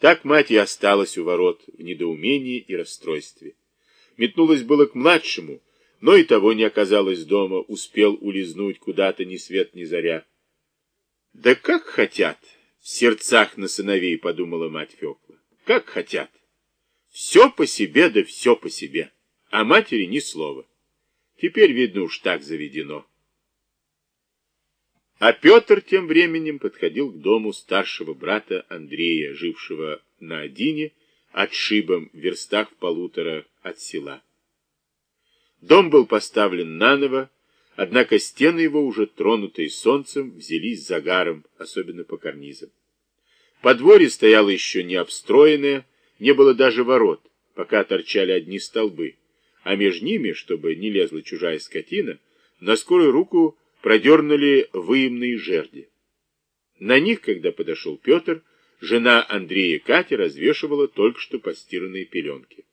Так мать и осталась у ворот в недоумении и расстройстве. Метнулась было к младшему, но и того не оказалось дома, успел улизнуть куда-то ни свет ни заря. Да как хотят, в сердцах на сыновей, подумала мать Фекла. Как хотят. Все по себе, да все по себе. А матери ни слова. Теперь, видно, уж так заведено. А Петр тем временем подходил к дому старшего брата Андрея, жившего на Одине, отшибом в верстах в полутора от села. Дом был поставлен наново, однако стены его, уже тронутые солнцем, взялись загаром, особенно по карнизам. Подворье стояло еще не обстроенное, не было даже ворот, пока торчали одни столбы, а между ними, чтобы не лезла чужая скотина, на скорую руку продернули выемные жерди. На них, когда подошел Петр, жена Андрея Катя развешивала только что постиранные пеленки.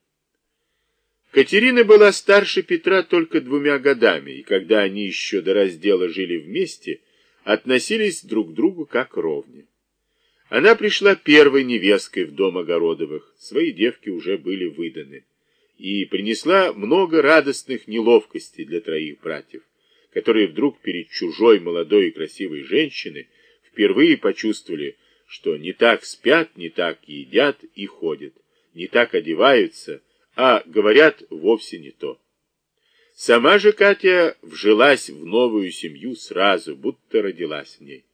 Катерина была старше Петра только двумя годами, и когда они еще до раздела жили вместе, относились друг к другу как ровня. Она пришла первой невесткой в дом Огородовых, свои девки уже были выданы, и принесла много радостных неловкостей для троих братьев, которые вдруг перед чужой молодой и красивой женщиной впервые почувствовали, что не так спят, не так едят и ходят, не так одеваются, а говорят вовсе не то. Сама же Катя вжилась в новую семью сразу, будто родилась в ней.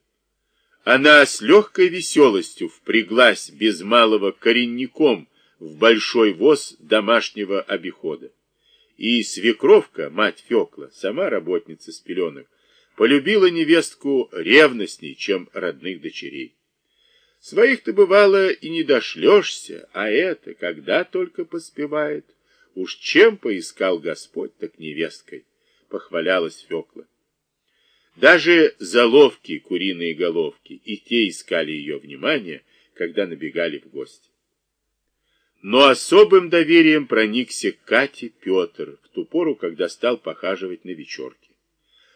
Она с легкой веселостью впряглась без малого коренником в большой воз домашнего обихода. И свекровка, мать Фекла, сама работница с пеленок, полюбила невестку ревностней, чем родных дочерей. Своих-то бывало и не дошлешься, а это, когда только поспевает. Уж чем поискал Господь, так невесткой, похвалялась Фекла. Даже заловки, куриные головки, и те искали ее внимание, когда набегали в гости. Но особым доверием проникся к Кате Петр в ту пору, когда стал похаживать на вечерке.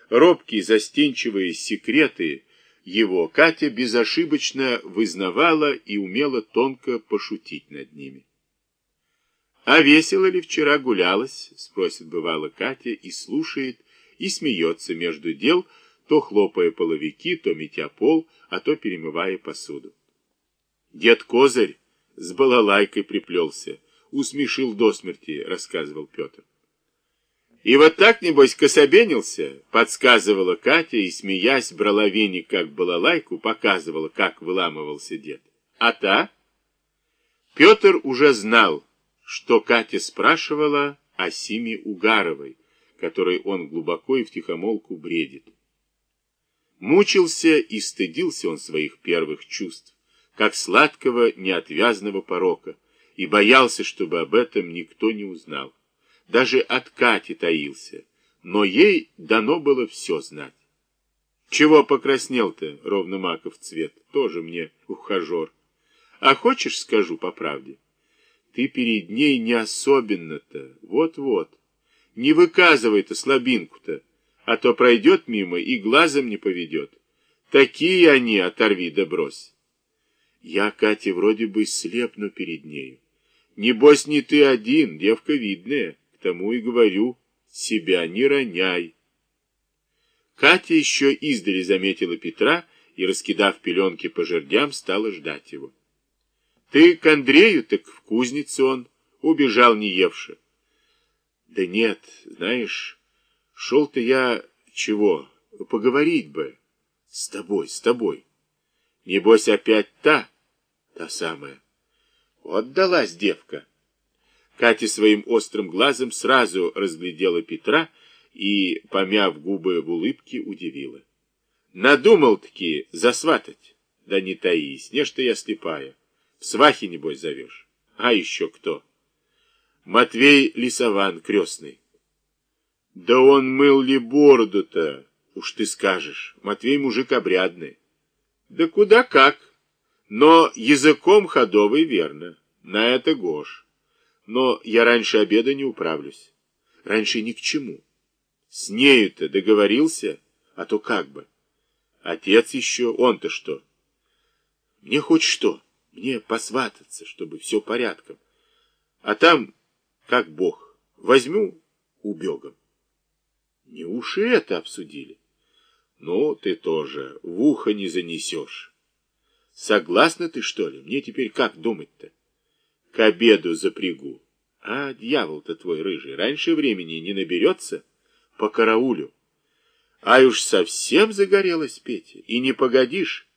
Робкие, застенчивые секреты его Катя безошибочно вызнавала и умела тонко пошутить над ними. «А весело ли вчера гулялась?» — спросит бывало Катя и слушает, и смеется между дел, то хлопая половики, то метя пол, а то перемывая посуду. Дед Козырь с балалайкой приплелся, усмешил до смерти, рассказывал Петр. И вот так, небось, кособенился, подсказывала Катя и, смеясь, брала веник, как балалайку, показывала, как выламывался дед. А та? Петр уже знал, что Катя спрашивала о Симе Угаровой, которой он глубоко и втихомолку бредит. Мучился и стыдился он своих первых чувств, как сладкого неотвязного порока, и боялся, чтобы об этом никто не узнал даже от Кати таился, но ей дано было все знать. Чего покраснел-то, ровно маков цвет, тоже мне ухажер. А хочешь, скажу по правде, ты перед ней не особенно-то, вот-вот. Не выказывай-то слабинку-то, а то пройдет мимо и глазом не поведет. Такие они, оторви да брось. Я, Катя, вроде бы слепну перед нею. Небось, не ты один, девка видная тому и говорю, себя не роняй. Катя еще издали заметила Петра и, раскидав пеленки по жердям, стала ждать его. Ты к Андрею, так в кузницу он, убежал не евши. Да нет, знаешь, шел-то я чего, поговорить бы. С тобой, с тобой. Небось опять та, та самая. Вот далась девка. Катя своим острым глазом сразу разглядела Петра и, помяв губы в улыбке, удивила. Надумал-таки засватать. Да не таись, не что я слепая. В свахи, небось, зовешь. А еще кто? Матвей Лисован, крестный. Да он мыл ли бороду-то, уж ты скажешь. Матвей мужик обрядный. Да куда как. Но языком ходовый верно. На это Гош. Но я раньше обеда не управлюсь. Раньше ни к чему. С нею-то договорился, а то как бы. Отец еще, он-то что? Мне хоть что, Мне посвататься, чтобы все порядком. А там, как бог, возьму убегом. Не уши это обсудили. Ну, ты тоже в ухо не занесешь. Согласна ты, что ли? Мне теперь как думать-то? К обеду запрягу. А дьявол-то твой рыжий раньше времени не наберется? По караулю. А уж совсем загорелась Петя, и не погодишь.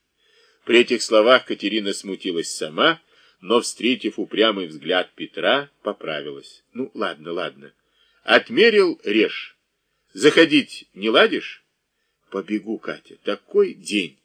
При этих словах Катерина смутилась сама, но, встретив упрямый взгляд Петра, поправилась. Ну, ладно, ладно. Отмерил — режь. Заходить не ладишь? Побегу, Катя, такой день.